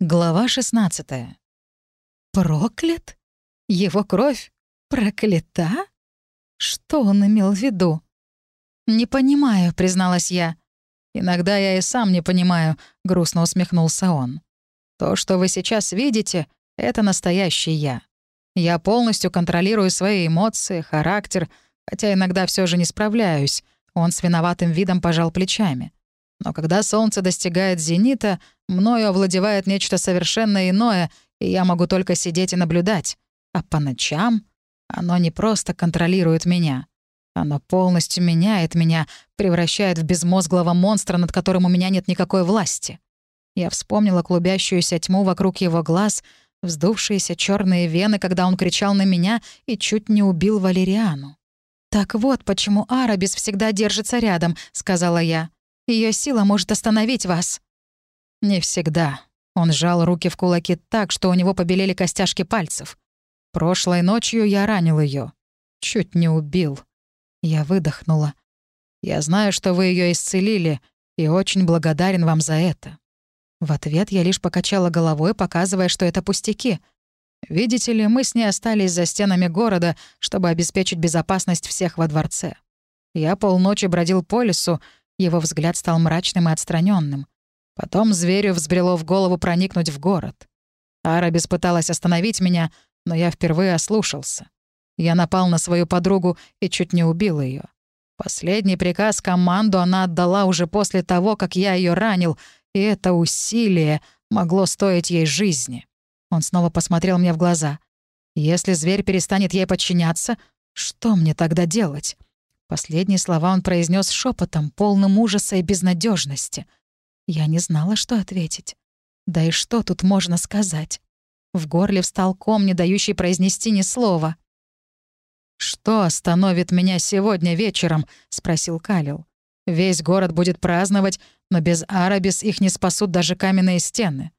Глава 16. Проклят? Его кровь проклята? Что он имел в виду? «Не понимаю», — призналась я. «Иногда я и сам не понимаю», — грустно усмехнулся он. «То, что вы сейчас видите, — это настоящий я. Я полностью контролирую свои эмоции, характер, хотя иногда все же не справляюсь». Он с виноватым видом пожал плечами. Но когда солнце достигает зенита, мною овладевает нечто совершенно иное, и я могу только сидеть и наблюдать. А по ночам оно не просто контролирует меня. Оно полностью меняет меня, превращает в безмозглого монстра, над которым у меня нет никакой власти. Я вспомнила клубящуюся тьму вокруг его глаз, вздувшиеся черные вены, когда он кричал на меня и чуть не убил Валериану. «Так вот, почему Арабис всегда держится рядом», — сказала я. Ее сила может остановить вас». «Не всегда». Он сжал руки в кулаки так, что у него побелели костяшки пальцев. «Прошлой ночью я ранил ее, Чуть не убил». Я выдохнула. «Я знаю, что вы ее исцелили, и очень благодарен вам за это». В ответ я лишь покачала головой, показывая, что это пустяки. Видите ли, мы с ней остались за стенами города, чтобы обеспечить безопасность всех во дворце. Я полночи бродил по лесу, его взгляд стал мрачным и отстраненным. Потом зверю взбрело в голову проникнуть в город. Арабис пыталась остановить меня, но я впервые ослушался. Я напал на свою подругу и чуть не убил ее. Последний приказ команду она отдала уже после того, как я ее ранил, и это усилие могло стоить ей жизни. Он снова посмотрел мне в глаза. «Если зверь перестанет ей подчиняться, что мне тогда делать?» Последние слова он произнес шепотом, полным ужаса и безнадежности. Я не знала, что ответить. Да и что тут можно сказать? В горле встал ком, не дающий произнести ни слова. «Что остановит меня сегодня вечером?» — спросил Калил. «Весь город будет праздновать, но без Арабис их не спасут даже каменные стены».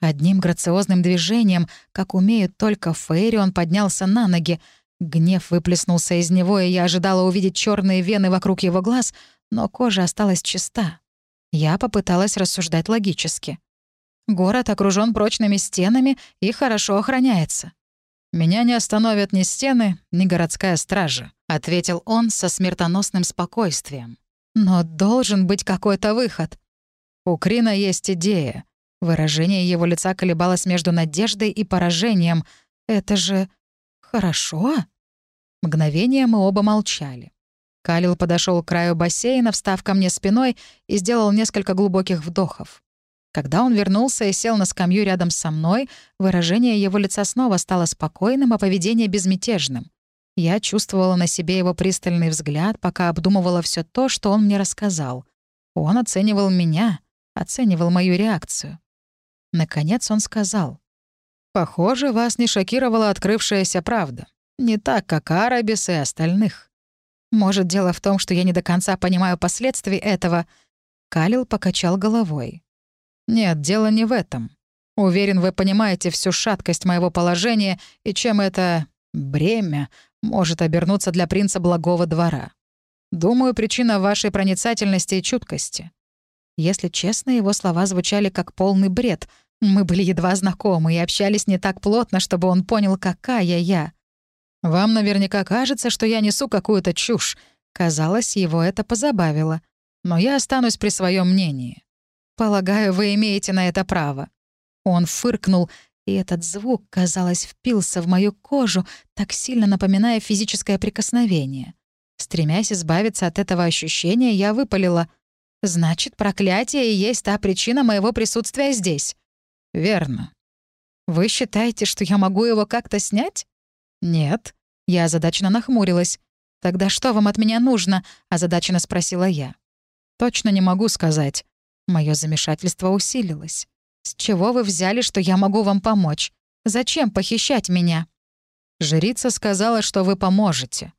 Одним грациозным движением, как умеют только Фейри, он поднялся на ноги, Гнев выплеснулся из него, и я ожидала увидеть черные вены вокруг его глаз, но кожа осталась чиста. Я попыталась рассуждать логически. Город окружен прочными стенами и хорошо охраняется. «Меня не остановят ни стены, ни городская стража», — ответил он со смертоносным спокойствием. «Но должен быть какой-то выход». «У Крина есть идея». Выражение его лица колебалось между надеждой и поражением. «Это же «Хорошо?» Мгновение мы оба молчали. Калил подошел к краю бассейна, встав ко мне спиной, и сделал несколько глубоких вдохов. Когда он вернулся и сел на скамью рядом со мной, выражение его лица снова стало спокойным, а поведение безмятежным. Я чувствовала на себе его пристальный взгляд, пока обдумывала все то, что он мне рассказал. Он оценивал меня, оценивал мою реакцию. Наконец он сказал. Похоже, вас не шокировала открывшаяся правда. Не так, как Арабис и остальных. Может, дело в том, что я не до конца понимаю последствий этого. Калил покачал головой. Нет, дело не в этом. Уверен, вы понимаете всю шаткость моего положения и чем это бремя может обернуться для принца благого двора. Думаю, причина вашей проницательности и чуткости. Если честно, его слова звучали как полный бред — мы были едва знакомы и общались не так плотно, чтобы он понял, какая я. Вам наверняка кажется, что я несу какую-то чушь. Казалось, его это позабавило. Но я останусь при своем мнении. Полагаю, вы имеете на это право. Он фыркнул, и этот звук, казалось, впился в мою кожу, так сильно напоминая физическое прикосновение. Стремясь избавиться от этого ощущения, я выпалила. «Значит, проклятие и есть та причина моего присутствия здесь». «Верно. Вы считаете, что я могу его как-то снять?» «Нет». Я озадаченно нахмурилась. «Тогда что вам от меня нужно?» — озадаченно спросила я. «Точно не могу сказать». Мое замешательство усилилось. «С чего вы взяли, что я могу вам помочь? Зачем похищать меня?» «Жрица сказала, что вы поможете».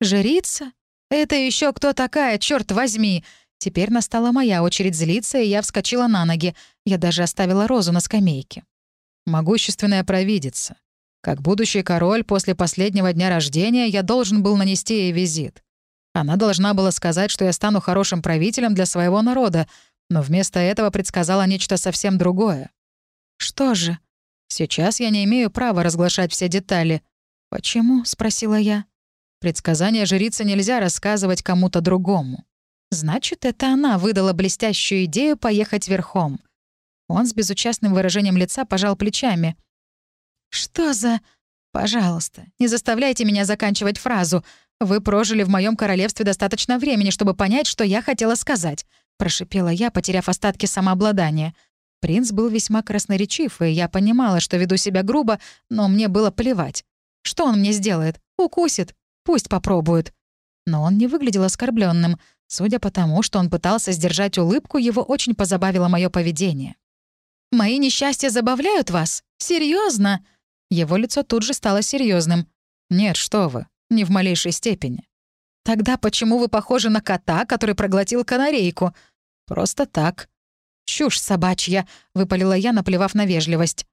«Жрица? Это еще кто такая, черт возьми?» Теперь настала моя очередь злиться, и я вскочила на ноги. Я даже оставила розу на скамейке. Могущественная провидица. Как будущий король после последнего дня рождения я должен был нанести ей визит. Она должна была сказать, что я стану хорошим правителем для своего народа, но вместо этого предсказала нечто совсем другое. «Что же?» «Сейчас я не имею права разглашать все детали». «Почему?» — спросила я. «Предсказания жрицы нельзя рассказывать кому-то другому». «Значит, это она выдала блестящую идею поехать верхом». Он с безучастным выражением лица пожал плечами. «Что за...» «Пожалуйста, не заставляйте меня заканчивать фразу. Вы прожили в моем королевстве достаточно времени, чтобы понять, что я хотела сказать», — прошипела я, потеряв остатки самообладания. Принц был весьма красноречив, и я понимала, что веду себя грубо, но мне было плевать. Что он мне сделает? Укусит? Пусть попробует. Но он не выглядел оскорбленным. Судя по тому, что он пытался сдержать улыбку, его очень позабавило мое поведение. «Мои несчастья забавляют вас? Серьезно? Его лицо тут же стало серьезным. «Нет, что вы, не в малейшей степени». «Тогда почему вы похожи на кота, который проглотил канарейку?» «Просто так». «Чушь собачья», — выпалила я, наплевав на вежливость.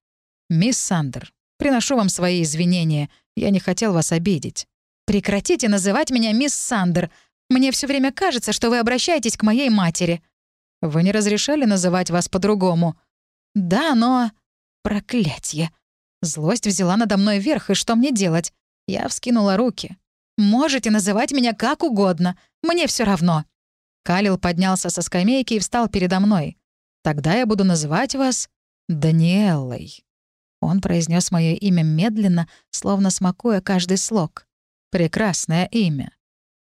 «Мисс Сандер, приношу вам свои извинения. Я не хотел вас обидеть». «Прекратите называть меня мисс Сандер. Мне все время кажется, что вы обращаетесь к моей матери». «Вы не разрешали называть вас по-другому?» «Да, но...» «Проклятье!» Злость взяла надо мной верх, и что мне делать? Я вскинула руки. «Можете называть меня как угодно. Мне все равно». Калил поднялся со скамейки и встал передо мной. «Тогда я буду называть вас Даниэллой». Он произнес мое имя медленно, словно смакуя каждый слог. «Прекрасное имя».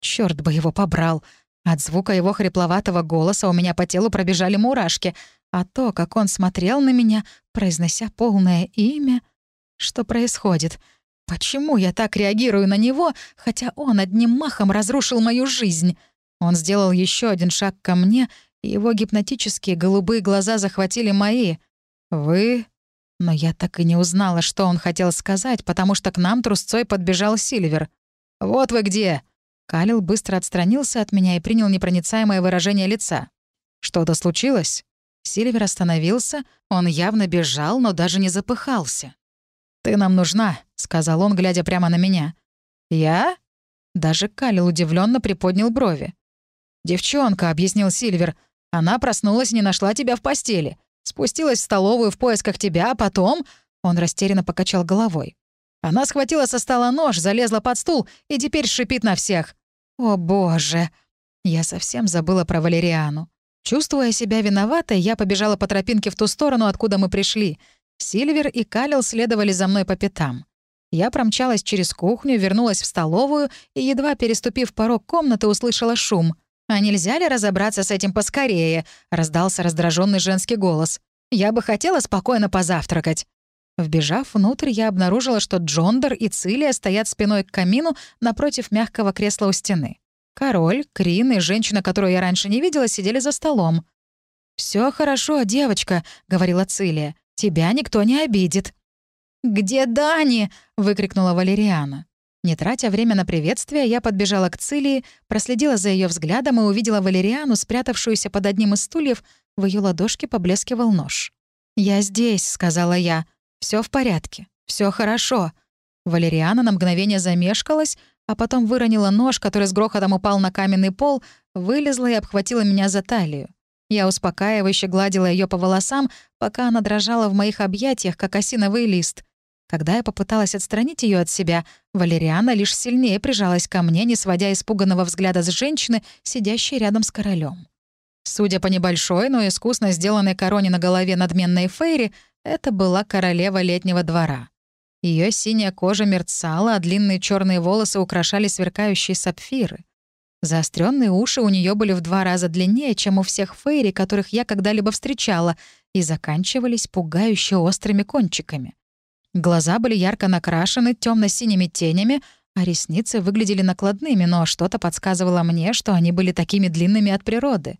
Черт бы его побрал. От звука его хрипловатого голоса у меня по телу пробежали мурашки, а то, как он смотрел на меня, произнося полное имя... Что происходит? Почему я так реагирую на него, хотя он одним махом разрушил мою жизнь? Он сделал еще один шаг ко мне, и его гипнотические голубые глаза захватили мои. «Вы...» Но я так и не узнала, что он хотел сказать, потому что к нам трусцой подбежал Сильвер. «Вот вы где!» Калил быстро отстранился от меня и принял непроницаемое выражение лица. «Что-то случилось?» Сильвер остановился, он явно бежал, но даже не запыхался. «Ты нам нужна», — сказал он, глядя прямо на меня. «Я?» Даже Калил удивленно приподнял брови. «Девчонка», — объяснил Сильвер, — «она проснулась и не нашла тебя в постели. Спустилась в столовую в поисках тебя, а потом...» Он растерянно покачал головой. Она схватила со стола нож, залезла под стул и теперь шипит на всех. «О, боже!» Я совсем забыла про Валериану. Чувствуя себя виноватой, я побежала по тропинке в ту сторону, откуда мы пришли. Сильвер и Калил следовали за мной по пятам. Я промчалась через кухню, вернулась в столовую и, едва переступив порог комнаты, услышала шум. «А нельзя ли разобраться с этим поскорее?» — раздался раздраженный женский голос. «Я бы хотела спокойно позавтракать». Вбежав внутрь, я обнаружила, что Джондер и Цилия стоят спиной к камину напротив мягкого кресла у стены. Король, Крин и женщина, которую я раньше не видела, сидели за столом. Все хорошо, девочка», — говорила Цилия. Тебя никто не обидит». «Где Дани?» — выкрикнула Валериана. Не тратя время на приветствие, я подбежала к Цилии, проследила за ее взглядом и увидела Валериану, спрятавшуюся под одним из стульев, в ее ладошке поблескивал нож. «Я здесь», — сказала я. Все в порядке, все хорошо». Валериана на мгновение замешкалась, а потом выронила нож, который с грохотом упал на каменный пол, вылезла и обхватила меня за талию. Я успокаивающе гладила ее по волосам, пока она дрожала в моих объятиях, как осиновый лист. Когда я попыталась отстранить ее от себя, Валериана лишь сильнее прижалась ко мне, не сводя испуганного взгляда с женщины, сидящей рядом с королем. Судя по небольшой, но искусно сделанной короне на голове надменной Фейри, это была королева летнего двора. Ее синяя кожа мерцала, а длинные черные волосы украшали сверкающие сапфиры. Заостренные уши у нее были в два раза длиннее, чем у всех фейри, которых я когда-либо встречала, и заканчивались пугающе острыми кончиками. Глаза были ярко накрашены темно синими тенями, а ресницы выглядели накладными, но что-то подсказывало мне, что они были такими длинными от природы.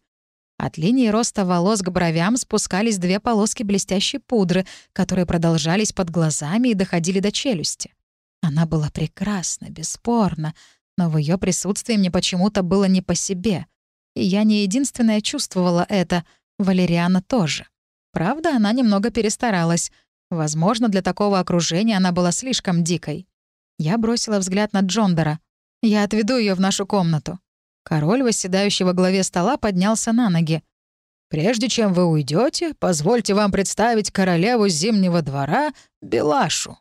От линии роста волос к бровям спускались две полоски блестящей пудры, которые продолжались под глазами и доходили до челюсти. Она была прекрасна, бесспорно, но в ее присутствии мне почему-то было не по себе. И я не единственная чувствовала это, Валериана тоже. Правда, она немного перестаралась. Возможно, для такого окружения она была слишком дикой. Я бросила взгляд на Джондора. «Я отведу ее в нашу комнату». Король, восседающий во главе стола, поднялся на ноги. Прежде чем вы уйдете, позвольте вам представить королеву Зимнего двора Белашу».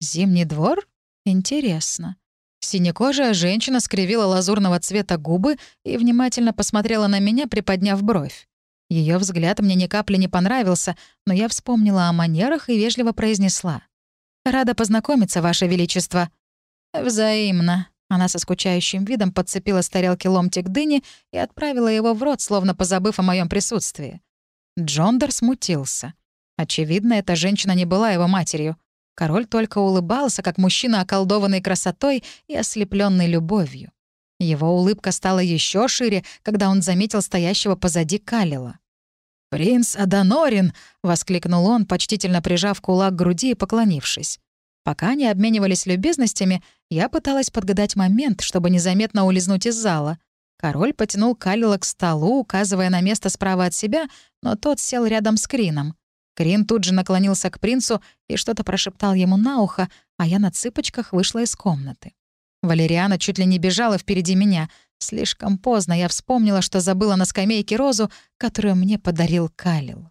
«Зимний двор? Интересно». Синекожая женщина скривила лазурного цвета губы и внимательно посмотрела на меня, приподняв бровь. Ее взгляд мне ни капли не понравился, но я вспомнила о манерах и вежливо произнесла. «Рада познакомиться, Ваше Величество». «Взаимно». Она со скучающим видом подцепила с тарелки ломтик дыни и отправила его в рот, словно позабыв о моем присутствии. Джондер смутился. Очевидно, эта женщина не была его матерью. Король только улыбался, как мужчина, околдованный красотой и ослепленный любовью. Его улыбка стала еще шире, когда он заметил стоящего позади Калила. «Принц Аданорин!» — воскликнул он, почтительно прижав кулак к груди и поклонившись. Пока они обменивались любезностями, я пыталась подгадать момент, чтобы незаметно улизнуть из зала. Король потянул Калила к столу, указывая на место справа от себя, но тот сел рядом с Крином. Крин тут же наклонился к принцу и что-то прошептал ему на ухо, а я на цыпочках вышла из комнаты. Валериана чуть ли не бежала впереди меня. Слишком поздно я вспомнила, что забыла на скамейке розу, которую мне подарил Калил.